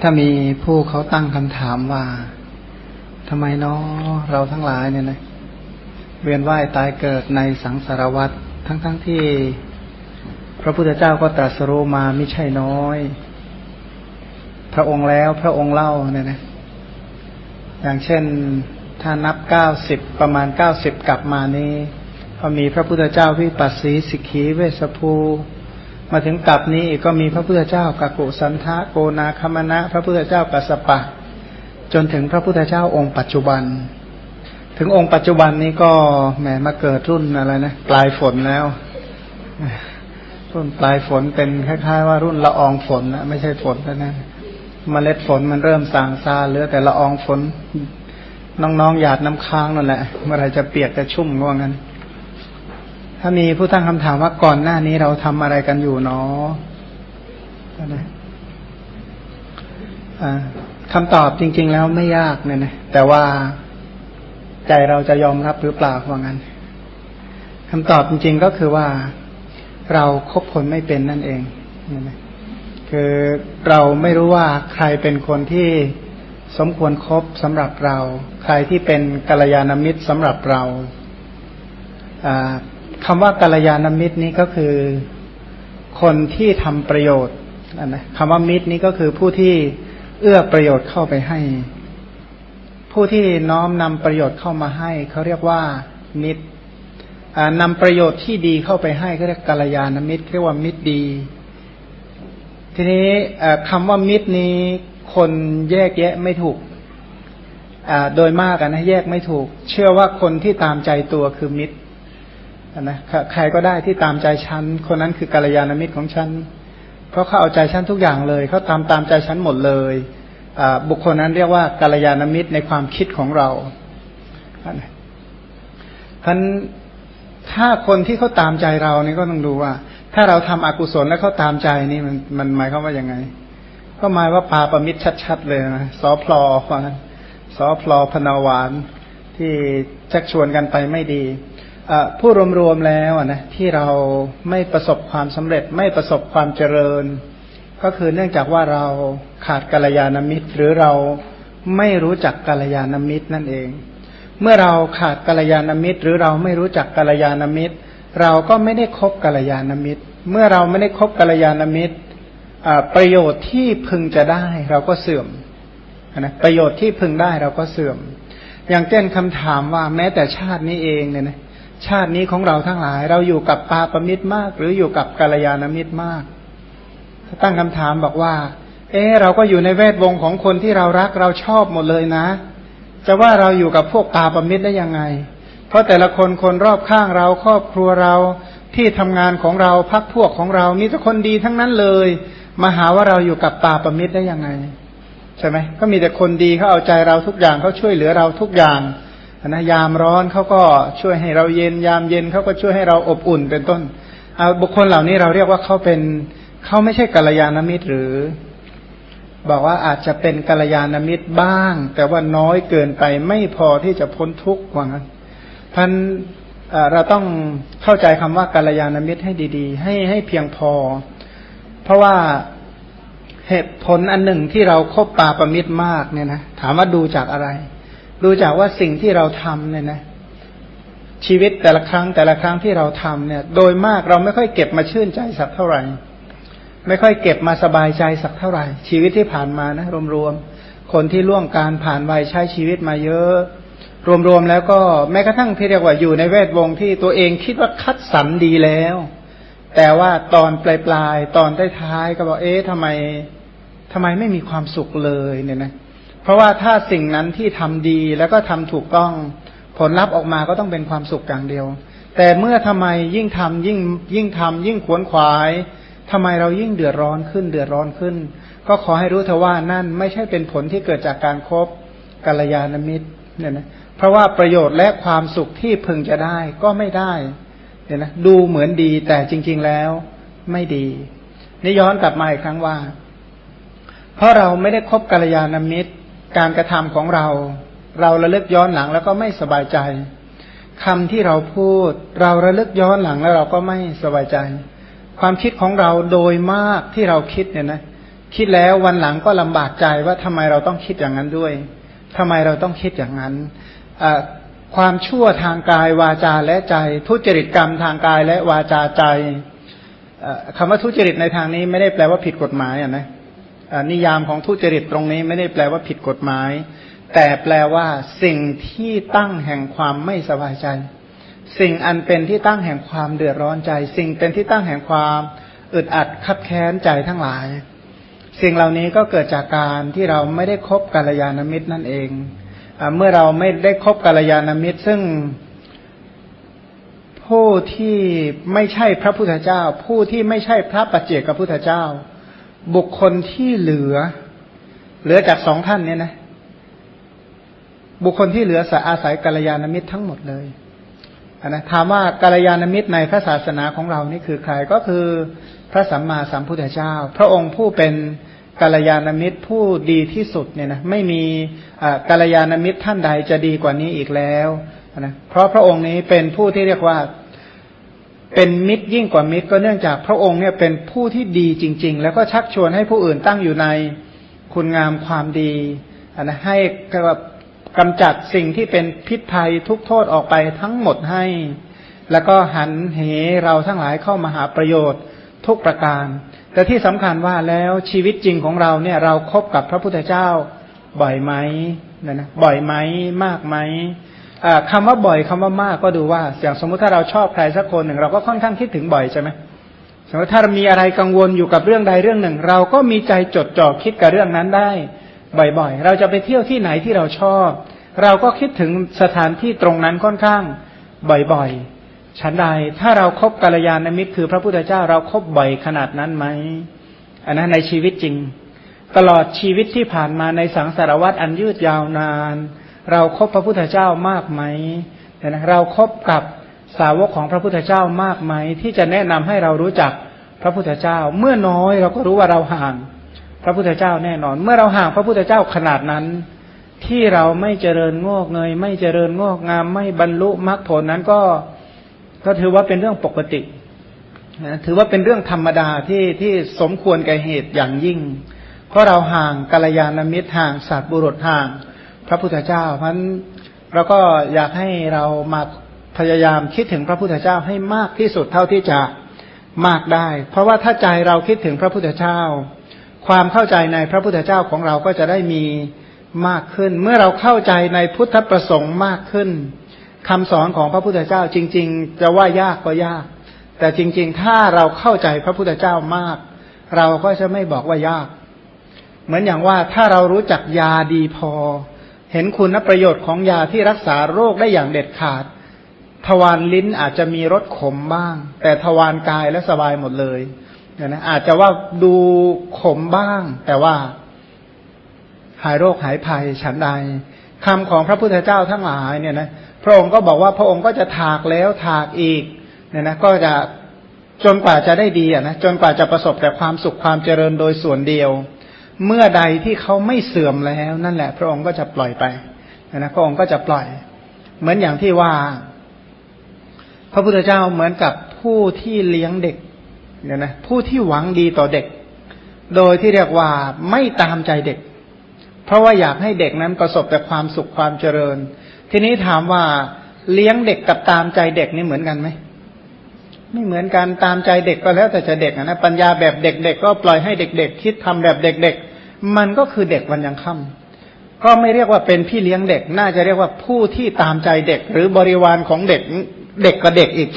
ถ้ามีผู้เขาตั้งคำถามว่าทำไมเนาะเราทั้งหลายเนี่ยนะเวียนว่ายตายเกิดในสังสารวัฏทั้งๆทที่ พระพุทธเจ้าก็ตรัสรู้มาไม่ใช่น้อย พระองค์แล้วพระองค์เล่าเนี่ยนะ อย่างเช่นถ้านับเก้าสิบประมาณเก้าสิบกลับมานี้ ก็มีพระพุทธเจ้าวิปัสสีสิกขีเวสภู มาถึงกลับนี้ก็มีพระพุทธเจ้ากากุสันทะโกนาคมณะ พระพุทธเจ้ากัสปะ จนถึงพระพุทธเจ้าองค์ปัจจุบัน ถึงองค์ปัจจุบันนี้ก็แหมมาเกิดรุ่นอะไรนะปลายฝนแล้ว รุ่นปลายฝนเป็นคล้ายๆ ว่ารุ่นละอองฝนนะไม่ใช่ฝนแล้วนะมเมล็ดฝนมันเริ่มสางซาเหลือแต่ละอองฝน น้องๆหยาดน้ำค้างนั่นแหละเมื่อไรจะเปียกจะชุ่มว่างั้น ถ้ามีผู้ตั้งคำถามว่าก่อนหน้านี้เราทำอะไรกันอยู่เนาะนะคำตอบจริง ๆ แล้วไม่ยากเนี่ยนะแต่ว่าใจเราจะยอมรับหรือเปล่าว่างั้นคำตอบจริง ๆ ก็คือว่าเราคบคนไม่เป็นนั่นเองเนี่ยนะคือเราไม่รู้ว่าใครเป็นคนที่สมควรครบสำหรับเรา ใครที่เป็นกัลยาณมิตรสำหรับเรา คำว่ากัลยาณมิตรนี้ก็คือคนที่ทำประโยชน์นะคำว่ามิตรนี้ก็คือผู้ที่เอื้อประโยชน์เข้าไปให้ ผู้ที่น้อมนำประโยชน์เข้ามาให้เขาเรียกว่ามิตรนำประโยชน์ที่ดีเข้าไปให้เขาเรียกกัลยาณมิตรเรียกว่ามิตรดี ทีนี้คำว่ามิตรนี้คนแยกแยะไม่ถูกโดยมากนะแยกไม่ถูก เชื่อว่าคนที่ตามใจตัวคือมิตร นะใครก็ได้ที่ตามใจฉัน คนนั้นคือกัลยาณมิตรของฉัน เพราะเขาเอาใจฉันทุกอย่างเลยเขาตามตามใจฉันหมดเลยบุคคลนั้นเรียกว่ากัลยาณมิตรในความคิดของเราท่านถ้าคนที่เขาตามใจเรานี่ก็ต้องดูว่า ถ้าเราทำอกุศลแล้วเขาตามใจนี่มันมันหมายความว่ายังไง ก็หมายว่าปาประมิตรชัด ๆ เลยนะสอพลอว่าสอพลอพนาวานที่ชักชวนกันไปไม่ดี ผู้รวมๆแล้วนะที่เราไม่ประสบความสำเร็จไม่ประสบความเจริญ ก็คือเนื่องจากว่าเราขาดกัลยาณมิตร หรือเราไม่รู้จักกัลยาณมิตรนั่นเอง เมื่อเราขาดกัลยาณมิตร หรือเราไม่รู้จักกัลยาณมิตร เราก็ไม่ได้คบกัลยาณมิตร เมื่อเราไม่ได้คบกัลยาณมิตรประโยชน์ที่พึงจะได้เราก็เสื่อมนะประโยชน์ที่พึงได้เราก็เสื่อม อย่างเช่นคำถามว่าแม้แต่ชาตินี้เองเนี่ยนะ ชาตินี้ของเราทั้งหลาย เราอยู่กับปาปมิตรมาก หรืออยู่กับกัลยาณมิตรมากตั้งคำถามบอกว่า เออเราก็อยู่ในแวดวงของคนที่เรารักเราชอบหมดเลยนะ จะว่าเราอยู่กับพวกปาปมิตรได้ยังไง เพราะแต่ละคนคนรอบข้างเราครอบครัวเราที่ทำงานของเราพักพวกของเรามีแต่คนดีทั้งนั้นเลย มาหาว่าเราอยู่กับปาปมิตรได้ยังไง ใช่ไหมก็มีแต่คนดีเขาเอาใจเราทุกอย่างเขาช่วยเหลือเราทุกอย่าง นะยามร้อนเขาก็ช่วยให้เราเย็นยามเย็นเขาก็ช่วยให้เราอบอุ่นเป็นต้นเอาบุคคลเหล่านี้เราเรียกว่าเขาเป็นเขาไม่ใช่กัลยาณมิตรหรือ บอกว่าอาจจะเป็นกัลยาณมิตรบ้าง แต่ว่าน้อยเกินไปไม่พอที่จะพ้นทุกข์ว่างั้นท่านเราต้องเข้าใจคำว่ากัลยาณมิตรให้ดี ๆ ให้ให้เพียงพอ เพราะว่าเหตุผลอันหนึ่งที่เราครบปาประมิตรมากเนี่ยนะถามว่าดูจากอะไร ดูจากว่าสิ่งที่เราทำเนี่ยนะชีวิตแต่ละครั้งแต่ละครั้งที่เราทำเนี่ย โดยมากเราไม่ค่อยเก็บมาชื่นใจสักเท่าไหร่ ไม่ค่อยเก็บมาสบายใจสักเท่าไหร่ ชีวิตที่ผ่านมานะรวมๆคนที่ล่วงการผ่านวัยใช้ชีวิตมาเยอะ รวมๆแล้วก็แม้กระทั่งที่เรียกว่าอยู่ในแวดวงที่ตัวเองคิดว่าคัดสรรดีแล้ว แต่ว่าตอนปลายๆตอนท้ายๆก็บอกเอ๊ะทำไมทำไมไม่มีความสุขเลยเนี่ยนะเราะว่าถ้าสิ่งนั้นที่ทำดีแล้วก็ทำถูกต้องผลลัพธ์ออกมาก็ต้องเป็นความสุขอย่างเดียว แต่เมื่อทำไมยิ่งทำยิ่งยิ่งทำยิ่งขวนขวายทำไมเรายิ่งเดือดร้อนขึ้นเดือดร้อนขึ้น ก็ขอให้รู้เถอะว่านั่นไม่ใช่เป็นผลที่เกิดจากการครบกัลยาณมิตรเนี่ยนะเพราะว่าประโยชน์และความสุขที่พึงจะได้ก็ไม่ได้เนี่ยนะดูเหมือนดีแต่จริง ๆแล้วไม่ดีนี่ย้อนกลับมาอีกครั้งว่า เพราะเราไม่ได้คบกัลยาณมิตร การกระทำของเรา เราระลึกย้อนหลังแล้วก็ไม่สบายใจคำที่เราพูด เราระลึกย้อนหลังแล้วเราก็ไม่สบายใจ ความคิดของเราโดยมากที่เราคิดเนี่ยนะคิดแล้ววันหลังก็ลำบากใจว่าทำไมเราต้องคิดอย่างนั้นด้วยทำไมเราต้องคิดอย่างนั้นความชั่วทางกายวาจาและใจ ทุจริตกรรมทางกายและวาจาใจคำว่าทุจริตในทางนี้ไม่ได้แปลว่าผิดกฎหมายอะนะ นิยามของทุจริตตรงนี้ไม่ได้แปลว่าผิดกฎหมาย แต่แปลว่า สิ่งที่ตั้งแห่งความไม่สบายใจ สิ่งอันเป็นที่ตั้งแห่งความเดือดร้อนใจ สิ่งเป็นที่ตั้งแห่งความอึดอัดคับแค้นใจทั้งหลาย สิ่งเหล่านี้ก็เกิดจากการที่เราไม่ได้คบกัลยาณมิตรนั่นเองเมื่อเราไม่ได้คบกัลยาณมิตร ซึ่งผู้ที่ไม่ใช่พระพุทธเจ้า ผู้ที่ไม่ใช่พระปัจเจกพุทธเจ้า บุคคลที่เหลือ เหลือจากสองท่านเนี่ยนะ บุคคลที่เหลือสอาศัยกัลยาณมิตรทั้งหมดเลยนะถามว่ากัลยาณมิตรในพระศาสนาของเรานี่คือใครก็คือพระสัมมาสัมพุทธเจ้า พระองค์ผู้เป็นกัลยาณมิตรผู้ดีที่สุดเนี่ยนะไม่มีกัลยาณมิตรท่านใดจะดีกว่านี้อีกแล้วนะเพราะพระองค์นี้เป็นผู้ที่เรียกว่า เป็นมิตรยิ่งกว่ามิตรก็เนื่องจากพระองค์เนี่ยเป็นผู้ที่ดีจริง ๆ แล้วก็ชักชวนให้ผู้อื่นตั้งอยู่ในคุณงามความดีนะให้กำจัดสิ่งที่เป็นพิษภัยทุกโทษออกไปทั้งหมดให้ แล้วก็หันเหเราทั้งหลายเข้ามาหาประโยชน์ทุกประการ แต่ที่สำคัญว่าแล้วชีวิตจริงของเราเนี่ยเราครบกับพระพุทธเจ้าบ่อยไหมนะนะบ่อยไหมมากไหม คำว่าบ่อยคำว่ามากก็ดูว่าอย่างสมมุติถ้าเราชอบใครสักคนหนึ่งเราก็ค่อนข้างคิดถึงบ่อยใช่ไหมสมมติถ้าเรามีอะไรกังวลอยู่กับเรื่องใดเรื่องหนึ่ง เราก็มีใจจดจ่อคิดกับเรื่องนั้นได้ บ่อยๆ เราจะไปเที่ยวที่ไหนที่เราชอบ เราก็คิดถึงสถานที่ตรงนั้นค่อนข้างบ่อยๆฉันใดถ้าเราครบกัลยาณมิตรคือพระพุทธเจ้าเราครบบ่อยขนาดนั้นไหมอันนั้นในชีวิตจริง ตลอดชีวิตที่ผ่านมาในสังสารวัตรอันยืดยาวนาน เราครบพระพุทธเจ้ามากไหมนะเราครบกับสาวกของพระพุทธเจ้ามากไหม ที่จะแนะนำให้เรารู้จักพระพุทธเจ้า เมื่อน้อยเราก็รู้ว่าเราห่างพระพุทธเจ้าแน่นอน เมื่อเราห่างพระพุทธเจ้าขนาดนั้น ที่เราไม่เจริญงอกเงย ไม่เจริญงอกงาม ไม่บรรลุมรรคผลนั้นก็ก็ถือว่าเป็นเรื่องปกติถือว่าเป็นเรื่องธรรมดาที่ที่สมควรแก่เหตุอย่างยิ่ง เพราะเราห่างกัลยาณมิตรห่างสัตว์บุรุษห่าง พระพุทธเจ้า เพราะนั้นเราก็อยากให้เรามาพยายามคิดถึงพระพุทธเจ้าให้มากที่สุดเท่าที่จะมากได้ เพราะว่าถ้าใจเราคิดถึงพระพุทธเจ้า ความเข้าใจในพระพุทธเจ้าของเราก็จะได้มีมากขึ้น เมื่อเราเข้าใจในพุทธประสงค์มากขึ้นคำสอนของพระพุทธเจ้าจริง ๆ จะว่ายากก็ยาก แต่จริง ๆ ถ้าเราเข้าใจพระพุทธเจ้ามาก เราก็จะไม่บอกว่ายาก เหมือนอย่างว่าถ้าเรารู้จักยาดีพอ เห็นคุณประโยชน์ของยาที่รักษาโรคได้อย่างเด็ดขาด ทวารลิ้นอาจจะมีรสขมบ้าง แต่ทวารกายและสบายหมดเลยเนี่ยนะอาจจะว่าดูขมบ้าง แต่ว่า หายโรคหายภัยฉันใดคำของพระพุทธเจ้าทั้งหลายเนี่ยนะพระองค์ก็บอกว่าพระองค์ก็จะถากแล้วถากอีกเนี่ยนะก็จะจนกว่าจะได้ดีอะนะจนกว่าจะประสบแต่ความสุขความเจริญโดยส่วนเดียว เมื่อใดที่เขาไม่เสื่อมแล้ว นั่นแหละ พระองค์ก็จะปล่อยไปนะพระองค์ก็จะปล่อย เหมือนอย่างที่ว่า พระพุทธเจ้าเหมือนกับผู้ที่เลี้ยงเด็กเนี่ยนะผู้ที่หวังดีต่อเด็ก โดยที่เรียกว่าไม่ตามใจเด็ก เพราะว่าอยากให้เด็กนั้นประสบแต่ความสุขความเจริญ ทีนี้ถามว่าเลี้ยงเด็กกับตามใจเด็กนี่เหมือนกันไหมไม่เหมือนกันตามใจเด็กก็แล้วแต่จะเด็กนะปัญญาแบบเด็กๆก็ปล่อยให้เด็ก ๆ คิดทำแบบเด็ก ๆ มันก็คือเด็กวันยังค่ำก็ไม่เรียกว่าเป็นพี่เลี้ยงเด็ก น่าจะเรียกว่าผู้ที่ตามใจเด็ก หรือบริวารของเด็กเด็กกับเด็กอีก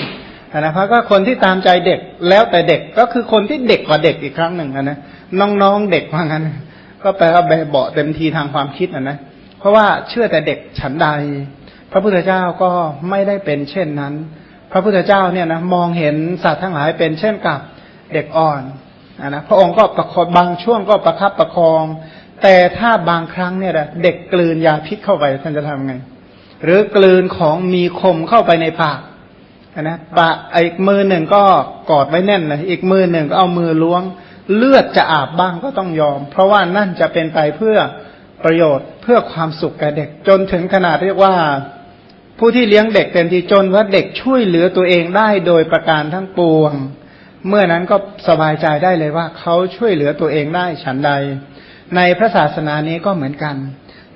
นะเพราะก็คนที่ตามใจเด็กแล้วแต่เด็กก็คือคนที่เด็กกว่าเด็กอีกครั้งหนึ่งนะน้องๆเด็กว่างั้น ก็แปลว่าแบบเบาเต็มทีทางความคิดนะนะเพราะว่าเชื่อแต่เด็กฉันใด พระพุทธเจ้าก็ไม่ได้เป็นเช่นนั้น พระพุทธเจ้าเนี่ยนะมองเห็นสัตว์ทั้งหลายเป็นเช่นกับเด็กอ่อน นะพระองค์ก็ประคองบางช่วงก็ประคับประคอง แต่ถ้าบางครั้งเนี่ยเด็กกลืนยาพิษเข้าไปท่านจะทำไง หรือกลืนของมีคมเข้าไปในปากนะปะอีกมือหนึ่งก็กอดไว้แน่นเลยอีกมือหนึ่งก็เอามือล้วง เลือดจะอาบบ้างก็ต้องยอม เพราะว่านั่นจะเป็นไปเพื่อประโยชน์เพื่อความสุขแก่เด็กจนถึงขนาดเรียกว่า ผู้ที่เลี้ยงเด็กเต็มที่จนว่าเด็กช่วยเหลือตัวเองได้โดยประการทั้งปวง เมื่อนั้นก็สบายใจได้เลยว่าเขาช่วยเหลือตัวเองได้ฉันใด ในพระศาสนานี้ก็เหมือนกัน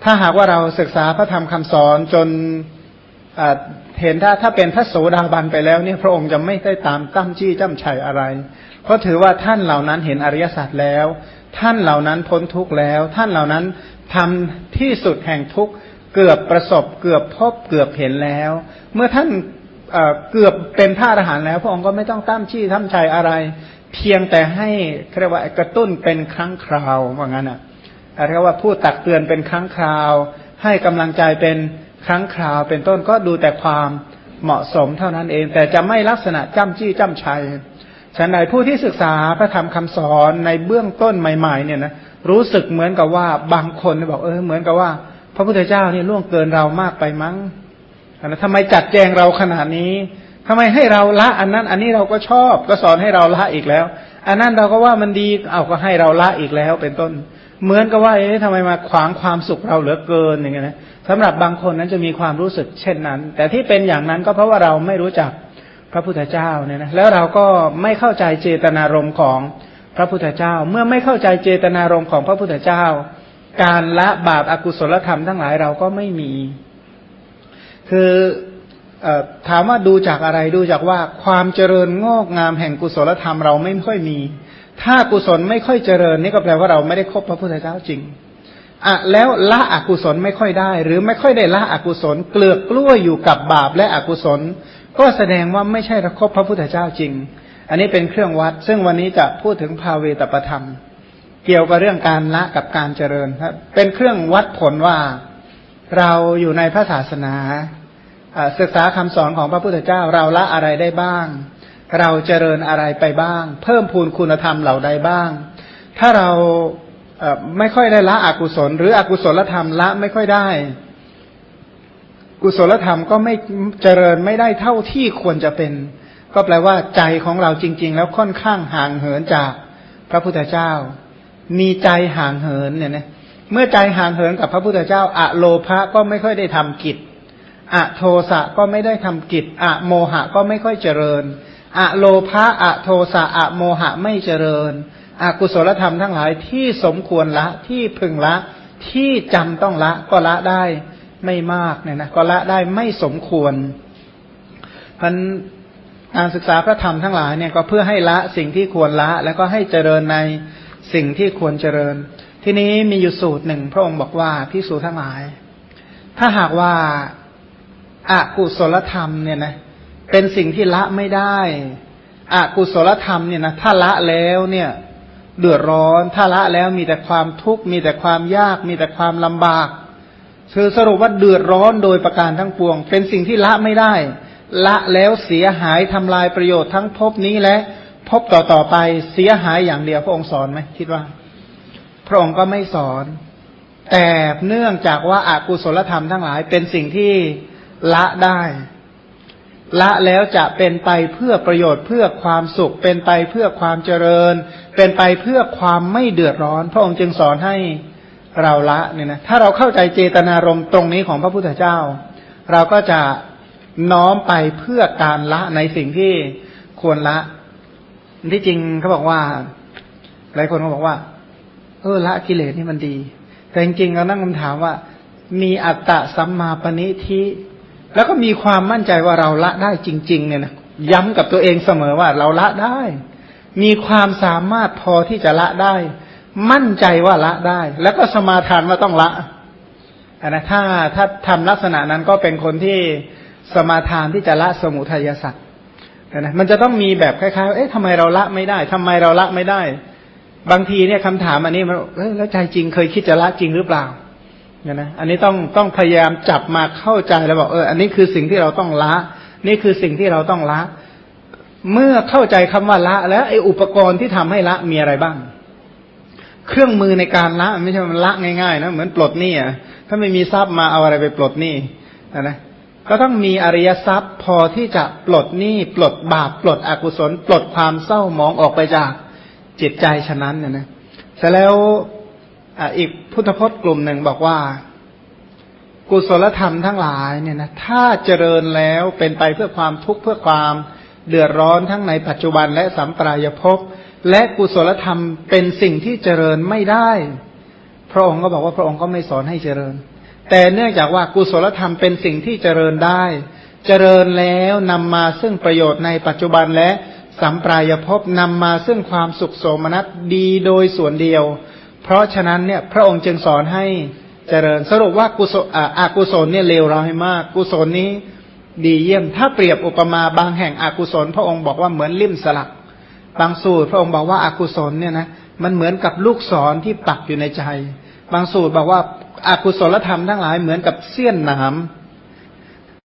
ถ้าหากว่าเราศึกษาพระธรรมคำสอนจนเห็นถ้าถ้าเป็นพระโสดาบันไปแล้วเนี่ยพระองค์จะไม่ได้ตามตั้มจี้จ้ำชัยอะไร เพราะถือว่าท่านเหล่านั้นเห็นอริยสัจแล้ว ท่านเหล่านั้นพ้นทุกข์แล้ว ท่านเหล่านั้นทำที่สุดแห่งทุกข์เกือบประสบเกือบพบเกือบเห็นแล้ว เมื่อท่าน เกือบเป็นพระอรหันต์แล้วพระองค์ก็ไม่ต้องตั้มชี้ทำชัยอะไร เพียงแต่ให้เรียกว่ากระตุ้นเป็นครั้งคราวว่างั้นอะเรียกว่าพูดตักเตือนเป็นครั้งคราว ให้กำลังใจเป็นครั้งคราวเป็นต้นก็ดูแต่ความเหมาะสมเท่านั้นเอง แต่จะไม่ลักษณะจ้ำจี้จ้ำชัยฉันใดผู้ที่ศึกษาพระธรรมคำสอนในเบื้องต้นใหม่ๆเนี่ยนะรู้สึกเหมือนกับว่าบางคนบอกเออเหมือนกับว่า พระพุทธเจ้าเนี่ยล่วงเกินเรามากไปมั้ง นะทำไมจัดแจงเราขนาดนี้ทำไมให้เราละอันนั้น อันนี้เราก็ชอบก็สอนให้เราละอีกแล้ว อันนั้นเราก็ว่ามันดีเอาก็ให้เราละอีกแล้ว เป็นต้น เหมือนกับว่าเอ๊ะทำไมมาขวางความสุขเราเหลือเกินอย่างเงี้ยนะสำหรับบางคนนั้นจะมีความรู้สึกเช่นนั้น แต่ที่เป็นอย่างนั้นก็เพราะว่าเราไม่รู้จักพระพุทธเจ้าเนี่ยนะแล้วเราก็ไม่เข้าใจเจตนารมณ์ของพระพุทธเจ้า เมื่อไม่เข้าใจเจตนารมณ์ของพระพุทธเจ้า การละบาปอากุศลธรรมทั้งหลายเราก็ไม่มี คือถามว่าดูจากอะไรดูจากว่าความเจริญงอกงามแห่งกุศลธรรมเราไม่ค่อยมี ถ้ากุศลไม่ค่อยเจริญนี่ก็แปลว่าเราไม่ได้คบพระพุทธเจ้าจริงอะแล้วละอกุศลไม่ค่อยได้ หรือไม่ค่อยได้ละอกุศล เกลือกกล้วอยู่กับบาปและอกุศล ก็แสดงว่าไม่ใช่รคบพระพุทธเจ้าจริง อันนี้เป็นเครื่องวัด ซึ่งวันนี้จะพูดถึงภาเวตประธรรม เกี่ยวกับเรื่องการละกับการเจริญครับเป็นเครื่องวัดผลว่า เราอยู่ในพระศาสนาศึกษาคำสอนของพระพุทธเจ้าเราละอะไรได้บ้าง เราเจริญอะไรไปบ้าง เพิ่มพูนคุณธรรมเหล่าใดบ้าง ถ้าเราไม่ค่อยได้ละอกุศล หรืออกุศลธรรมละไม่ค่อยได้ กุศลธรรมก็ไม่เจริญไม่ได้เท่าที่ควรจะเป็น ก็แปลว่าใจของเราจริง ๆ แล้วค่อนข้างห่างเหินจากพระพุทธเจ้า มีใจห่างเหินเนี่ยนะ เมื่อใจห่างเหินกับพระพุทธเจ้าอะโลภะก็ไม่ค่อยได้ทำกิจอะโทสะก็ไม่ได้ทำกิจอะโมหะก็ไม่ค่อยเจริญอะโลภะอะโทสะอะโมหะไม่เจริญอกุศลธรรมทั้งหลายที่สมควรละที่พึงละที่จำต้องละก็ละได้ไม่มากเนี่ยนะก็ละได้ไม่สมควรพันการศึกษาพระธรรมทั้งหลายเนี่ยก็เพื่อให้ละสิ่งที่ควรละ แล้วก็ให้เจริญในสิ่งที่ควรเจริญ ทีนี้มีอยู่สูตรหนึ่งพระองค์บอกว่าพิสูจทั้งหลาย ถ้าหากว่าอากุศลธรรมเนี่ยนะเป็นสิ่งที่ละไม่ได้อากุศลธรรมเนี่ยนะถ้าละแล้วเนี่ยเดือดร้อน ถ้าละแล้วมีแต่ความทุกข์มีแต่ความยาก มีแต่ความลำบากคือสรุปว่าเดือดร้อนโดยประการทั้งปวง เป็นสิ่งที่ละไม่ได้ ละแล้วเสียหายทำลายประโยชน์ทั้งภพนี้และภพต่อต่อไปเสียหายอย่างเดียวพระองค์สอนไหมคิดว่า พระองค์ก็ไม่สอน แต่เนื่องจากว่าอากุศลธรรมทั้งหลายเป็นสิ่งที่ละได้ ละแล้วจะเป็นไปเพื่อประโยชน์เพื่อความสุข เป็นไปเพื่อความเจริญ เป็นไปเพื่อความไม่เดือดร้อน พระองค์จึงสอนให้เราละเนี่ยนะถ้าเราเข้าใจเจตนารมณ์ตรงนี้ของพระพุทธเจ้า เราก็จะน้อมไปเพื่อการละในสิ่งที่ควรละ ที่จริงเขาบอกว่า หลายคนก็บอกว่า เออละกิเลสนี่มันดี แต่จริงๆเรานั่งคำถามว่า มีอัตตะสัมมาปณิทิแล้วก็มีความมั่นใจว่าเราละได้จริง ๆ เนี่ยนะย้ำกับตัวเองเสมอว่าเราละได้ มีความสามารถพอที่จะละได้ มั่นใจว่าละได้ แล้วก็สมาทานว่าต้องละนนะถ้าถ้าทำลักษณะนั้นก็เป็นคนที่สมาทานที่จะละสมุทัยสัตว์นะมันจะต้องมีแบบคล้ายๆ เอ๊ะทำไมเราละไม่ได้ทำไมเราละไม่ได้ บางทีเนี่ยคำถามอันนี้มันแล้วใจจริงเคยคิดจะละจริงหรือเปล่าเนี่ยนะอันนี้ต้องต้องพยายามจับมาเข้าใจแล้วบอกเอออันนี้คือสิ่งที่เราต้องละ นี่คือสิ่งที่เราต้องละ เมื่อเข้าใจคำว่าละ แล้วไอ้อุปกรณ์ที่ทำให้ละมีอะไรบ้าง เครื่องมือในการละไม่ใช่มันละง่ายๆนะเหมือนปลดหนี้อะถ้าไม่มีทรัพย์มาเอาอะไรไปปลดหนี้นะก็ต้องมีอริยทรัพย์พอที่จะปลดหนี้ปลดบาปปลดอกุศล ปลดความเศร้าหมองออกไปจาก จิตใจฉะนั้นเนี่ยนะเสร็จแล้วอีกพุทธพจน์กลุ่มหนึ่งบอกว่า กุศลธรรมทั้งหลายเนี่ยนะถ้าเจริญแล้วเป็นไปเพื่อความทุกข์เพื่อความเดือดร้อนทั้งในปัจจุบันและสัมปรายภพและกุศลธรรมเป็นสิ่งที่เจริญไม่ได้ พระองค์ก็บอกว่าพระองค์ก็ไม่สอนให้เจริญ แต่เนื่องจากว่ากุศลธรรมเป็นสิ่งที่เจริญได้ เจริญแล้วนำมาซึ่งประโยชน์ในปัจจุบันและ สัมปรายภพนำมาซึ่งความสุขโสมนัสดีโดยส่วนเดียว เพราะฉะนั้นเนี่ยพระองค์จึงสอนให้เจริญสรุปว่ากุศลอากุศลเนี่ยเลวร้ายมาก กุศลนี้ดีเยี่ยม ถ้าเปรียบอุปมาบางแห่งอกุศล พระองค์บอกว่าเหมือนลิ่มสลัก บางสูตรพระองค์บอกว่าอากุศลเนี่ยนะมันเหมือนกับลูกศรที่ปักอยู่ในใจ บางสูตรบอกว่าอากุศลธรรมทั้งหลายเหมือนกับเสี้ยนหนาม